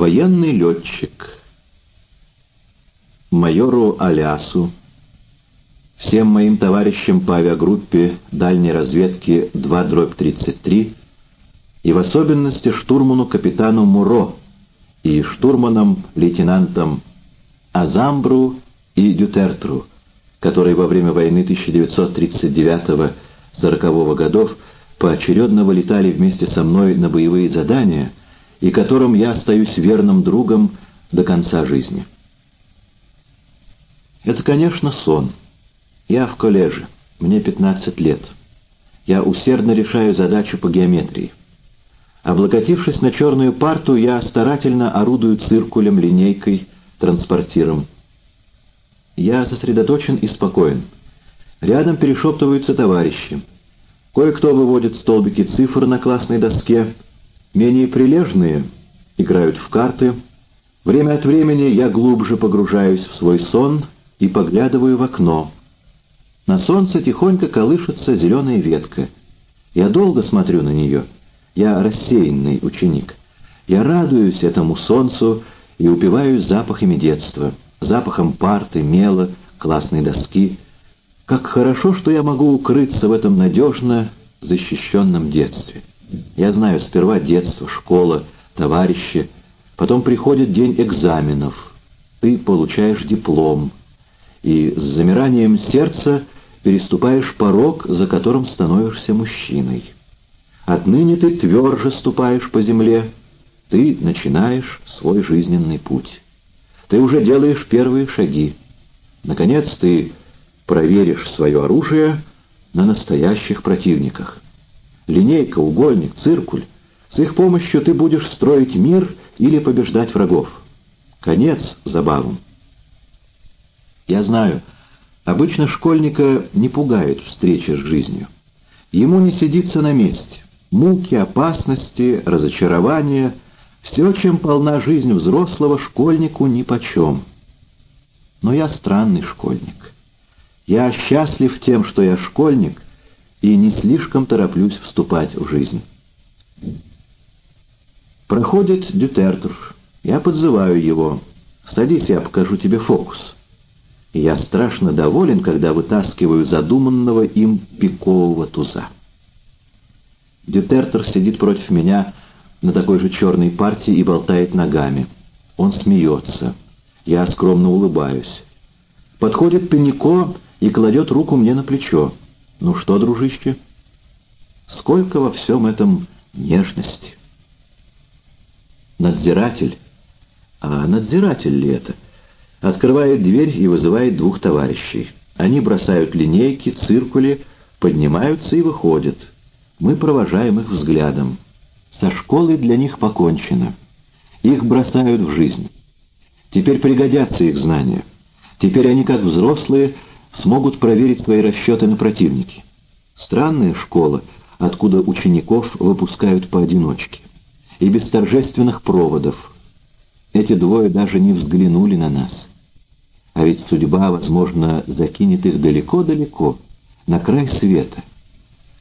Военный летчик. Майору Алясу, всем моим товарищам по авиагруппе дальней разведки 2-33 и в особенности штурману капитану Муро и штурманам лейтенантам Азамбру и Дютертру, которые во время войны 1939-40 годов поочередно вылетали вместе со мной на боевые задания и которым я остаюсь верным другом до конца жизни. Это, конечно, сон. Я в коллеже, мне 15 лет. Я усердно решаю задачу по геометрии. Облокотившись на черную парту, я старательно орудую циркулем, линейкой, транспортиром. Я сосредоточен и спокоен. Рядом перешептываются товарищи. Кое-кто выводит столбики цифр на классной доске, менее прилежные играют в карты. Время от времени я глубже погружаюсь в свой сон и поглядываю в окно. На солнце тихонько колышется зеленая ветка. Я долго смотрю на нее. Я рассеянный ученик. Я радуюсь этому солнцу и упиваюсь запахами детства, запахом парты, мела, классной доски. Как хорошо, что я могу укрыться в этом надежно защищенном детстве. Я знаю сперва детство, школа, товарищи, потом приходит день экзаменов. Ты получаешь диплом, и с замиранием сердца переступаешь порог, за которым становишься мужчиной. Отныне ты тверже ступаешь по земле, ты начинаешь свой жизненный путь. Ты уже делаешь первые шаги. Наконец ты проверишь свое оружие на настоящих противниках. Линейка, угольник, циркуль. С их помощью ты будешь строить мир или побеждать врагов. Конец забавам. Я знаю, обычно школьника не пугает встреча с жизнью. Ему не сидится на месте. Муки, опасности, разочарования — все, чем полна жизнь взрослого, школьнику нипочем. Но я странный школьник. Я счастлив тем, что я школьник, и не слишком тороплюсь вступать в жизнь. Проходит Дютертер. Я подзываю его. «Садись, я покажу тебе фокус» я страшно доволен, когда вытаскиваю задуманного им пикового туза. Дютертер сидит против меня на такой же черной партии и болтает ногами. Он смеется. Я скромно улыбаюсь. Подходит Пенико и кладет руку мне на плечо. «Ну что, дружище?» Сколько во всем этом нежности. Надзиратель? А надзиратель ли это? — Открывает дверь и вызывает двух товарищей. Они бросают линейки, циркули, поднимаются и выходят. Мы провожаем их взглядом. Со школой для них покончено. Их бросают в жизнь. Теперь пригодятся их знания. Теперь они, как взрослые, смогут проверить свои расчеты на противнике. Странная школа, откуда учеников выпускают поодиночке. И без торжественных проводов. Эти двое даже не взглянули на нас. А ведь судьба, возможно, закинет их далеко-далеко, на край света.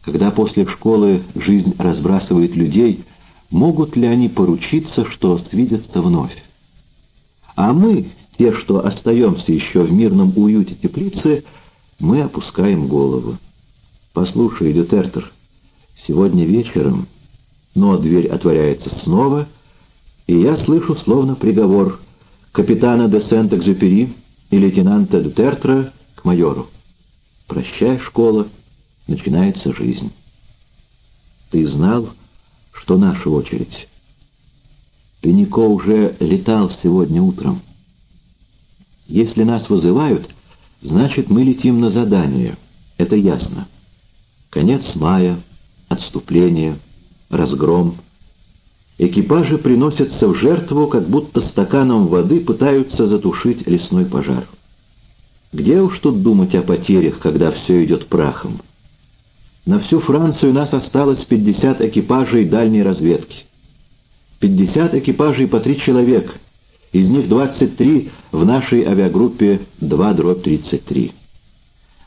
Когда после школы жизнь разбрасывает людей, могут ли они поручиться, что свидятся вновь? А мы, те, что остаемся еще в мирном уюте теплицы, мы опускаем голову. Послушай, Дютертер, сегодня вечером, но дверь отворяется снова, и я слышу словно приговор капитана де Сент-Экзюпери, и лейтенанта Дютертра к майору. «Прощай, школа, начинается жизнь». «Ты знал, что наша очередь?» Пенико уже летал сегодня утром. Если нас вызывают, значит, мы летим на задание. Это ясно. Конец мая, отступление, разгром — Экипажи приносятся в жертву, как будто стаканом воды пытаются затушить лесной пожар. Где уж тут думать о потерях, когда все идет прахом? На всю Францию нас осталось 50 экипажей дальней разведки. 50 экипажей по три человека, из них 23 в нашей авиагруппе 2-33.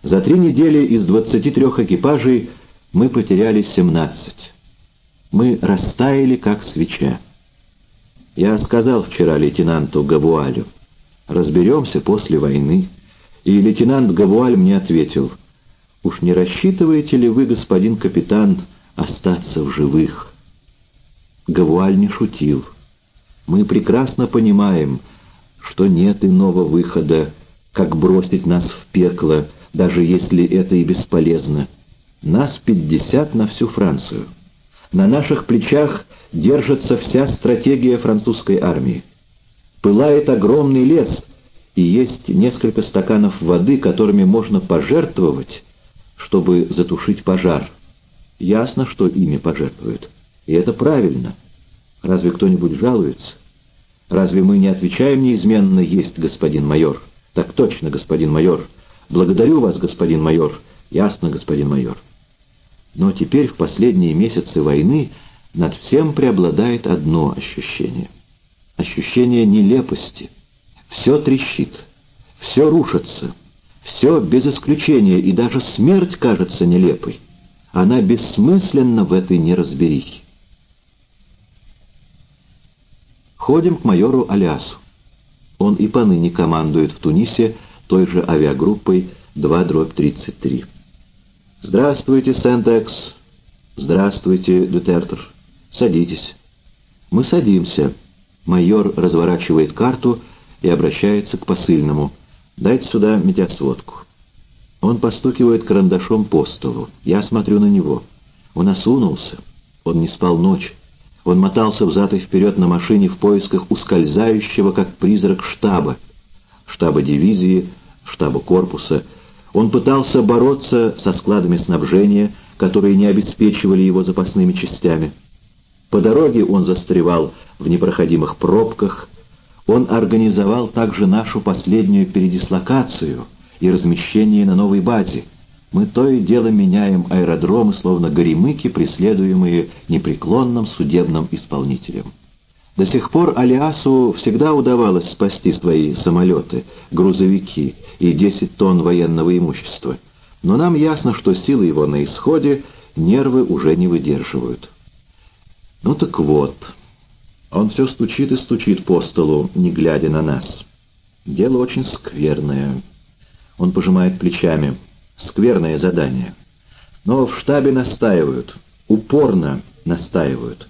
За три недели из 23 экипажей мы потеряли 17 мы растаяли, как свеча. Я сказал вчера лейтенанту Гавуалю, разберемся после войны, и лейтенант Гавуаль мне ответил, «Уж не рассчитываете ли вы, господин капитан, остаться в живых?» Гавуаль не шутил. Мы прекрасно понимаем, что нет иного выхода, как бросить нас в пекло, даже если это и бесполезно. Нас пятьдесят на всю Францию. На наших плечах держится вся стратегия французской армии. Пылает огромный лес, и есть несколько стаканов воды, которыми можно пожертвовать, чтобы затушить пожар. Ясно, что ими пожертвуют. И это правильно. Разве кто-нибудь жалуется? Разве мы не отвечаем неизменно «Есть, господин майор»? Так точно, господин майор. Благодарю вас, господин майор. Ясно, господин майор. Но теперь, в последние месяцы войны, над всем преобладает одно ощущение. Ощущение нелепости. Все трещит, все рушится, все без исключения, и даже смерть кажется нелепой. Она бессмысленна в этой неразберихе. Ходим к майору Алясу. Он и поныне командует в Тунисе той же авиагруппой 2-33. «Здравствуйте, Сент-Экс!» «Здравствуйте, Дютертер!» «Садитесь!» Мы садимся. Майор разворачивает карту и обращается к посыльному. «Дайте сюда медиасводку». Он постукивает карандашом по столу. Я смотрю на него. Он осунулся. Он не спал ночь. Он мотался взад и вперед на машине в поисках ускользающего, как призрак, штаба. Штаба дивизии, штаба корпуса. Он пытался бороться со складами снабжения, которые не обеспечивали его запасными частями. По дороге он застревал в непроходимых пробках. Он организовал также нашу последнюю передислокацию и размещение на новой базе. Мы то и дело меняем аэродромы, словно горемыки, преследуемые непреклонным судебным исполнителем. До сих пор Алиасу всегда удавалось спасти свои самолеты, грузовики и 10 тонн военного имущества. Но нам ясно, что силы его на исходе, нервы уже не выдерживают. Ну так вот, он все стучит и стучит по столу, не глядя на нас. Дело очень скверное. Он пожимает плечами. Скверное задание. Но в штабе настаивают, упорно настаивают.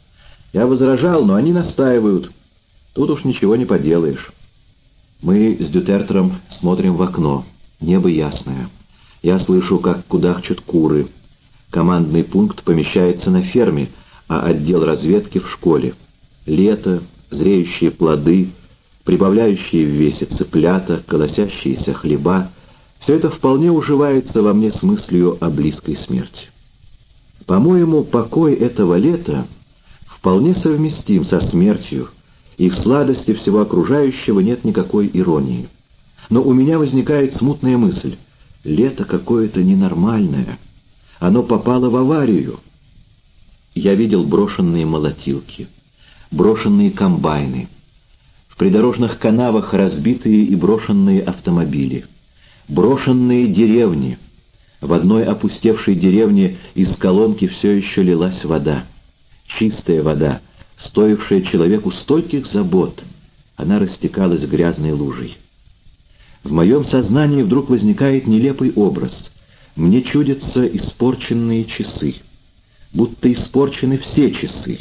Я возражал, но они настаивают. Тут уж ничего не поделаешь. Мы с Дютертером смотрим в окно. Небо ясное. Я слышу, как кудахчут куры. Командный пункт помещается на ферме, а отдел разведки в школе. Лето, зреющие плоды, прибавляющие в весе цыплята, колосящиеся хлеба — все это вполне уживается во мне с мыслью о близкой смерти. По-моему, покой этого лета вполне совместим со смертью, и в сладости всего окружающего нет никакой иронии. Но у меня возникает смутная мысль. Лето какое-то ненормальное. Оно попало в аварию. Я видел брошенные молотилки, брошенные комбайны, в придорожных канавах разбитые и брошенные автомобили — Брошенные деревни. В одной опустевшей деревне из колонки все еще лилась вода. Чистая вода, стоившая человеку стольких забот. Она растекалась грязной лужей. В моем сознании вдруг возникает нелепый образ. Мне чудятся испорченные часы. Будто испорчены все часы.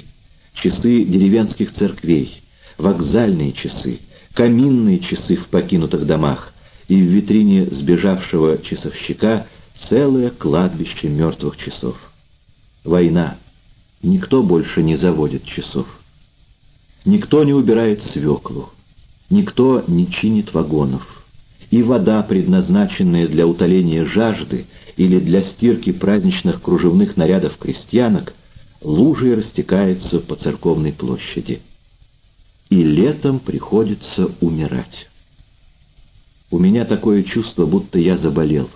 Часы деревенских церквей, вокзальные часы, каминные часы в покинутых домах, и в витрине сбежавшего часовщика целое кладбище мертвых часов. Война. Никто больше не заводит часов. Никто не убирает свеклу. Никто не чинит вагонов. И вода, предназначенная для утоления жажды или для стирки праздничных кружевных нарядов крестьянок, лужей растекается по церковной площади. И летом приходится умирать. У меня такое чувство, будто я заболел.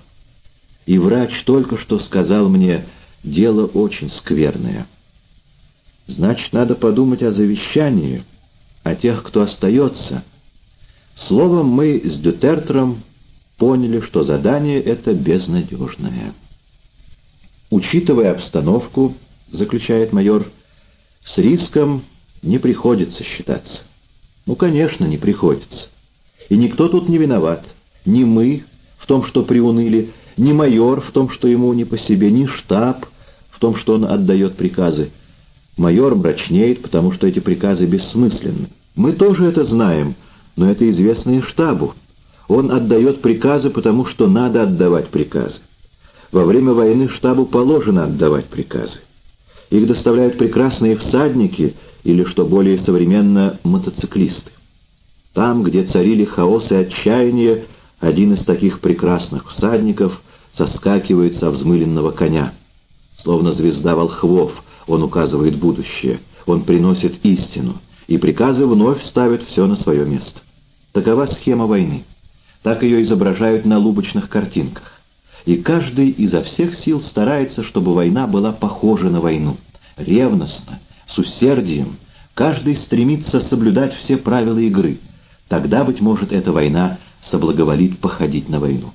И врач только что сказал мне, дело очень скверное. Значит, надо подумать о завещании, о тех, кто остается. Словом, мы с Дютертером поняли, что задание это безнадежное. Учитывая обстановку, заключает майор, с риском не приходится считаться. Ну, конечно, не приходится. И никто тут не виноват. Ни мы в том, что приуныли, ни майор в том, что ему не по себе, ни штаб в том, что он отдает приказы. Майор мрачнеет, потому что эти приказы бессмысленны. Мы тоже это знаем, но это известно и штабу. Он отдает приказы, потому что надо отдавать приказы. Во время войны штабу положено отдавать приказы. Их доставляют прекрасные всадники или, что более современно, мотоциклисты. Там, где царили хаос и отчаяние, один из таких прекрасных всадников соскакивает со взмыленного коня. Словно звезда волхвов, он указывает будущее, он приносит истину, и приказы вновь ставят все на свое место. Такова схема войны. Так ее изображают на лубочных картинках. И каждый изо всех сил старается, чтобы война была похожа на войну. Ревностно, с усердием. Каждый стремится соблюдать все правила игры. Тогда, быть может, эта война соблаговолит походить на войну.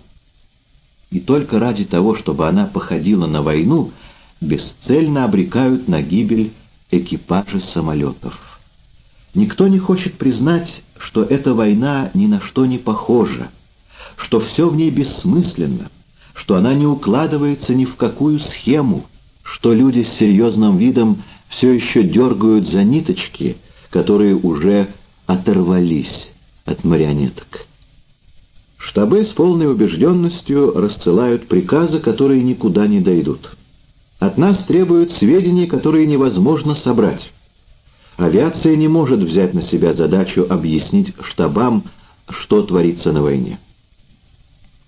И только ради того, чтобы она походила на войну, бесцельно обрекают на гибель экипажи самолетов. Никто не хочет признать, что эта война ни на что не похожа, что все в ней бессмысленно, что она не укладывается ни в какую схему, что люди с серьезным видом все еще дергают за ниточки, которые уже оторвались от марионеток. Штабы с полной убежденностью рассылают приказы, которые никуда не дойдут. От нас требуют сведений, которые невозможно собрать. Авиация не может взять на себя задачу объяснить штабам, что творится на войне.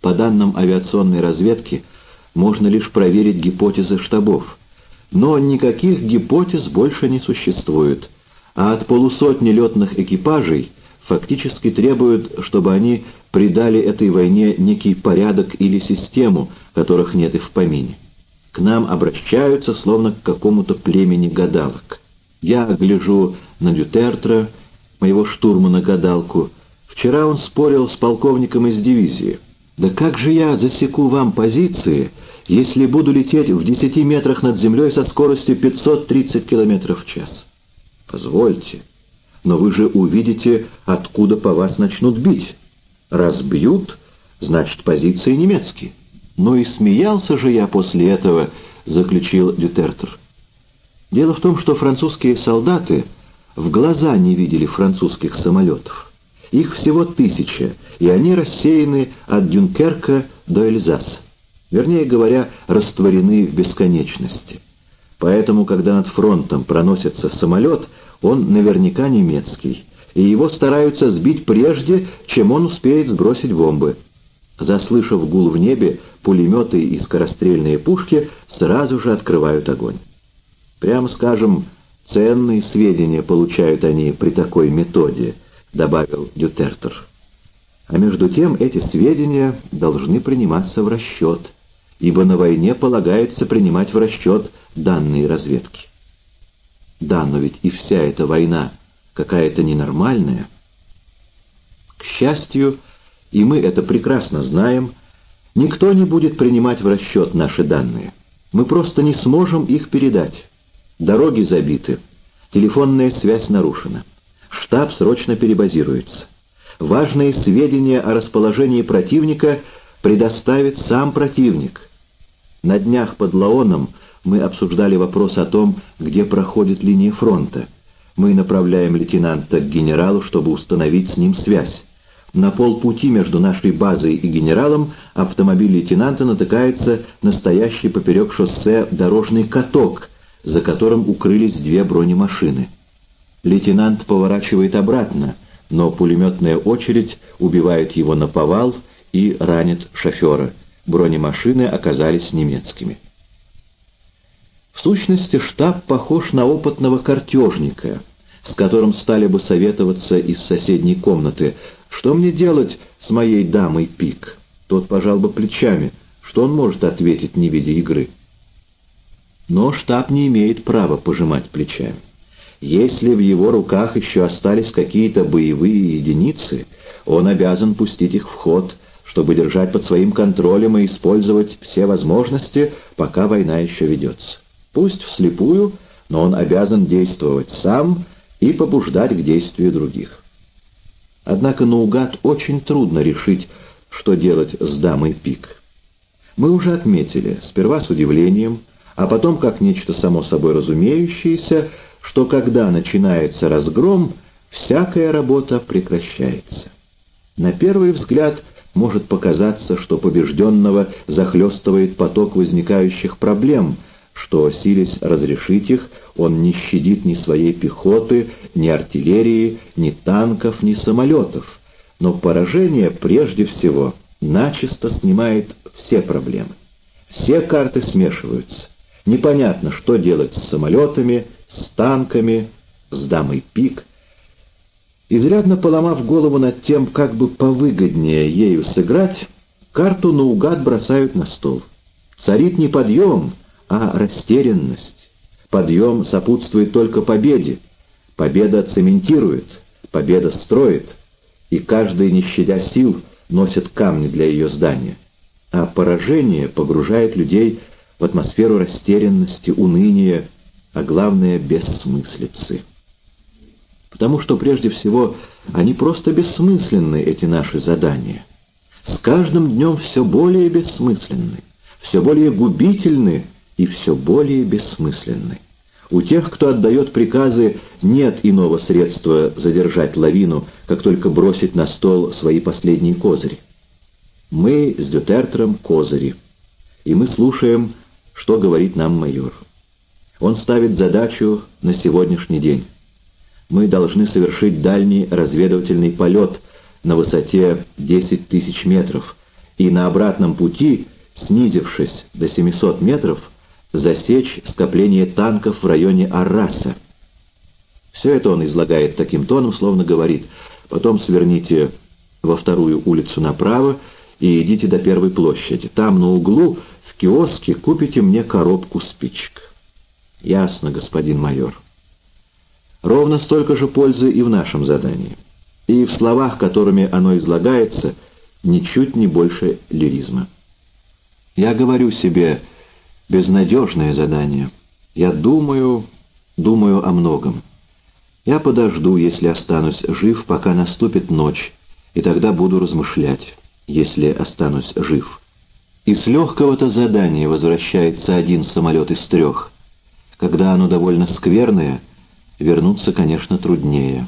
По данным авиационной разведки, можно лишь проверить гипотезы штабов. Но никаких гипотез больше не существует, а от полусотни летных экипажей фактически требуют, чтобы они придали этой войне некий порядок или систему, которых нет и в помине. К нам обращаются, словно к какому-то племени гадалок. Я гляжу на Дютертра, моего штурмана-гадалку. Вчера он спорил с полковником из дивизии. «Да как же я засеку вам позиции, если буду лететь в десяти метрах над землей со скоростью 530 км в час?» «Позвольте, но вы же увидите, откуда по вас начнут бить. Раз бьют, значит, позиции немецкие». «Ну и смеялся же я после этого», — заключил Дютертер. Дело в том, что французские солдаты в глаза не видели французских самолетов. Их всего тысяча, и они рассеяны от Дюнкерка до Эльзаса. Вернее говоря, растворены в бесконечности. Поэтому, когда над фронтом проносится самолет, он наверняка немецкий, и его стараются сбить прежде, чем он успеет сбросить бомбы. Заслышав гул в небе, пулеметы и скорострельные пушки сразу же открывают огонь. Прямо скажем, ценные сведения получают они при такой методе, добавил Дютертер. А между тем эти сведения должны приниматься в расчет, ибо на войне полагается принимать в расчет данные разведки. Да, но ведь и вся эта война какая-то ненормальная. К счастью, и мы это прекрасно знаем, никто не будет принимать в расчет наши данные. Мы просто не сможем их передать. Дороги забиты, телефонная связь нарушена. Штаб срочно перебазируется. Важные сведения о расположении противника предоставит сам противник. На днях под Лаоном мы обсуждали вопрос о том, где проходит линия фронта. Мы направляем лейтенанта к генералу, чтобы установить с ним связь. На полпути между нашей базой и генералом автомобиль лейтенанта натыкается на стоящий поперек шоссе дорожный каток, за которым укрылись две бронемашины. Лейтенант поворачивает обратно, но пулеметная очередь убивает его на повал и ранит шофера. Бронемашины оказались немецкими. В сущности, штаб похож на опытного картежника, с которым стали бы советоваться из соседней комнаты, что мне делать с моей дамой Пик? Тот пожал бы плечами. Что он может ответить, не видя игры? Но штаб не имеет права пожимать плечами. Если в его руках еще остались какие-то боевые единицы, он обязан пустить их в ход, чтобы держать под своим контролем и использовать все возможности, пока война еще ведется. Пусть вслепую, но он обязан действовать сам и побуждать к действию других. Однако наугад очень трудно решить, что делать с дамой пик. Мы уже отметили, сперва с удивлением, а потом как нечто само собой разумеющееся, что когда начинается разгром, всякая работа прекращается. На первый взгляд может показаться, что побежденного захлестывает поток возникающих проблем, что, силясь разрешить их, он не щадит ни своей пехоты, ни артиллерии, ни танков, ни самолетов. Но поражение прежде всего начисто снимает все проблемы. Все карты смешиваются. Непонятно, что делать с самолетами, с танками, с дамой пик. Изрядно поломав голову над тем, как бы повыгоднее ею сыграть, карту наугад бросают на стол. Царит не подъем, а растерянность. Подъем сопутствует только победе. Победа цементирует, победа строит, и каждый, не щадя сил, носит камни для ее здания. А поражение погружает людей в атмосферу растерянности, уныния, а главное — бессмыслицы. Потому что, прежде всего, они просто бессмысленны, эти наши задания. С каждым днем все более бессмысленны, все более губительны и все более бессмысленны. У тех, кто отдает приказы, нет иного средства задержать лавину, как только бросить на стол свои последние козыри. Мы с Дютертером козыри, и мы слушаем, что говорит нам майор. Он ставит задачу на сегодняшний день. Мы должны совершить дальний разведывательный полет на высоте 10 тысяч метров и на обратном пути, снизившись до 700 метров, засечь скопление танков в районе Арраса. Все это он излагает таким тоном, словно говорит, потом сверните во вторую улицу направо и идите до первой площади. Там на углу в киоске купите мне коробку спичек. Ясно, господин майор. Ровно столько же пользы и в нашем задании. И в словах, которыми оно излагается, ничуть не больше лиризма. Я говорю себе, безнадежное задание. Я думаю, думаю о многом. Я подожду, если останусь жив, пока наступит ночь, и тогда буду размышлять, если останусь жив. И с легкого-то задания возвращается один самолет из трех. Когда оно довольно скверное, вернуться, конечно, труднее.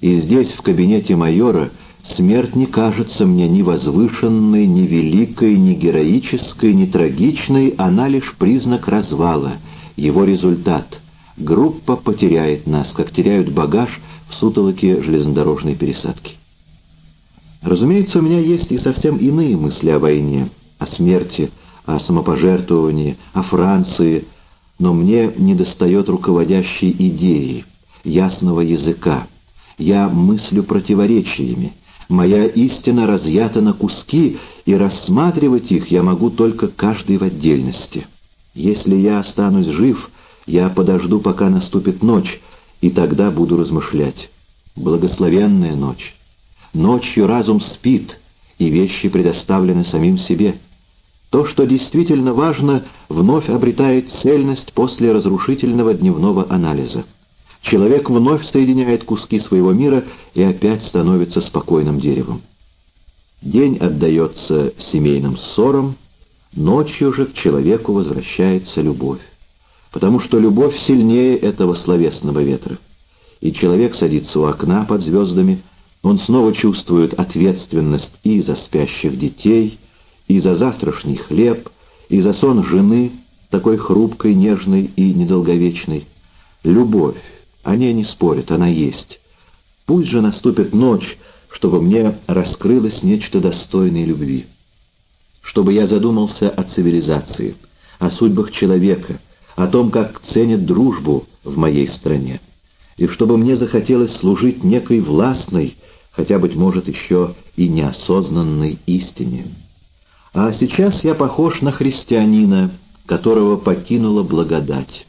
И здесь, в кабинете майора, смерть не кажется мне ни возвышенной, ни великой, ни героической, ни трагичной, она лишь признак развала, его результат. Группа потеряет нас, как теряют багаж в сутолоке железнодорожной пересадки. Разумеется, у меня есть и совсем иные мысли о войне, о смерти, о самопожертвовании, о Франции, но мне недостает руководящей идеи, ясного языка. Я мыслю противоречиями. Моя истина разъята на куски, и рассматривать их я могу только каждый в отдельности. Если я останусь жив, я подожду, пока наступит ночь, и тогда буду размышлять. Благословенная ночь. Ночью разум спит, и вещи предоставлены самим себе. То, что действительно важно, вновь обретает цельность после разрушительного дневного анализа. Человек вновь соединяет куски своего мира и опять становится спокойным деревом. День отдается семейным ссорам, ночью же к человеку возвращается любовь. Потому что любовь сильнее этого словесного ветра. И человек садится у окна под звездами, он снова чувствует ответственность и за спящих детей, и за завтрашний хлеб, и за сон жены, такой хрупкой, нежной и недолговечной. Любовь, о ней не спорят, она есть. Пусть же наступит ночь, чтобы мне раскрылось нечто достойной любви. Чтобы я задумался о цивилизации, о судьбах человека, о том, как ценят дружбу в моей стране. И чтобы мне захотелось служить некой властной, хотя, быть может, еще и неосознанной истине. А сейчас я похож на христианина, которого покинула благодать.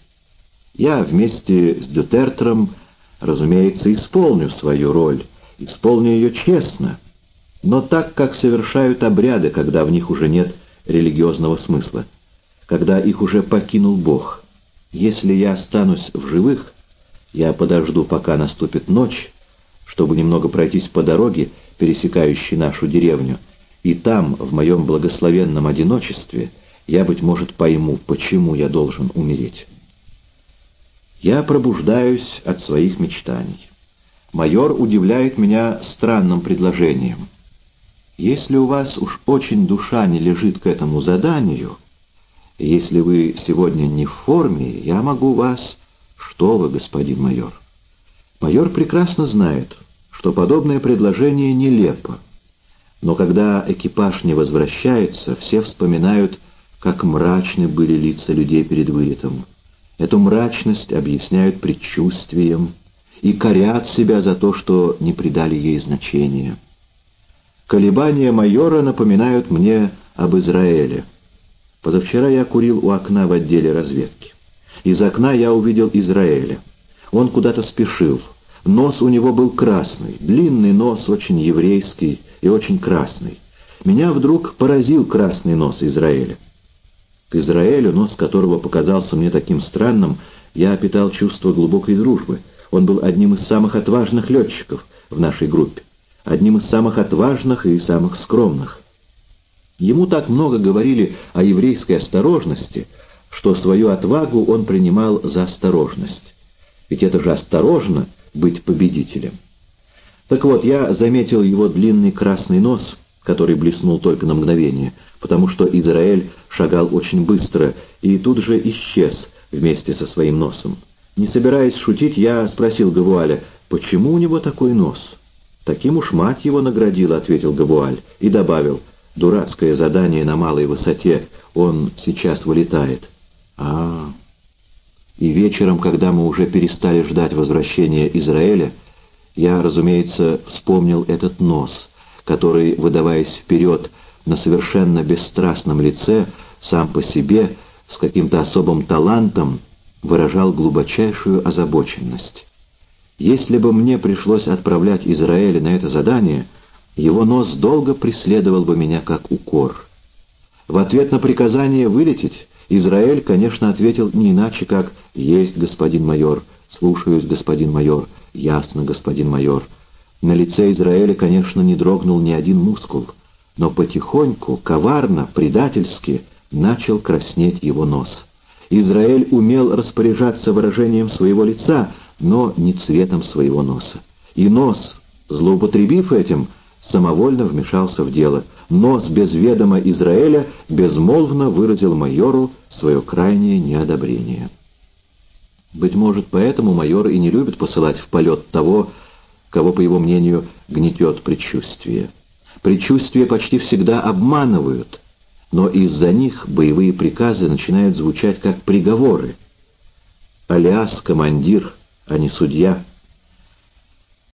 Я вместе с Дютертером, разумеется, исполню свою роль, исполню ее честно, но так, как совершают обряды, когда в них уже нет религиозного смысла, когда их уже покинул Бог. Если я останусь в живых, я подожду, пока наступит ночь, чтобы немного пройтись по дороге, пересекающей нашу деревню, и там, в моем благословенном одиночестве, я, быть может, пойму, почему я должен умереть. Я пробуждаюсь от своих мечтаний. Майор удивляет меня странным предложением. Если у вас уж очень душа не лежит к этому заданию, если вы сегодня не в форме, я могу вас... Что вы, господин майор? Майор прекрасно знает, что подобное предложение нелепо. Но когда экипаж не возвращается, все вспоминают, как мрачны были лица людей перед вылетом. Эту мрачность объясняют предчувствием и корят себя за то, что не придали ей значения. Колебания майора напоминают мне об Израиле. Позавчера я курил у окна в отделе разведки. Из окна я увидел Израиля. Он куда-то спешил. Нос у него был красный, длинный нос, очень еврейский и очень красный. Меня вдруг поразил красный нос Израиля. К Израилю, нос которого показался мне таким странным, я питал чувство глубокой дружбы. Он был одним из самых отважных летчиков в нашей группе, одним из самых отважных и самых скромных. Ему так много говорили о еврейской осторожности, что свою отвагу он принимал за осторожность. Ведь это же осторожно быть победителем. Так вот, я заметил его длинный красный нос, который блеснул только на мгновение, потому что Израиль шагал очень быстро и тут же исчез вместе со своим носом. Не собираясь шутить, я спросил Гавуаля, почему у него такой нос? «Таким уж мать его наградила», — ответил Гавуаль, и добавил, «дурацкое задание на малой высоте, он сейчас вылетает». А, И вечером, когда мы уже перестали ждать возвращения Израиля, я, разумеется, вспомнил этот нос, который, выдаваясь вперед на совершенно бесстрастном лице, сам по себе, с каким-то особым талантом, выражал глубочайшую озабоченность. Если бы мне пришлось отправлять Израиля на это задание, его нос долго преследовал бы меня как укор. В ответ на приказание вылететь Израиль, конечно, ответил не иначе, как «Есть, господин майор», «Слушаюсь, господин майор», «Ясно, господин майор». На лице Израиля, конечно, не дрогнул ни один мускул, но потихоньку, коварно, предательски начал краснеть его нос. Израиль умел распоряжаться выражением своего лица, но не цветом своего носа. И нос, злоупотребив этим, самовольно вмешался в дело. Нос без ведома Израиля безмолвно выразил майору свое крайнее неодобрение. Быть может, поэтому майор и не любит посылать в полет того, кого, по его мнению, гнетет предчувствие. Предчувствия почти всегда обманывают, но из-за них боевые приказы начинают звучать как приговоры. Алиас — командир, а не судья —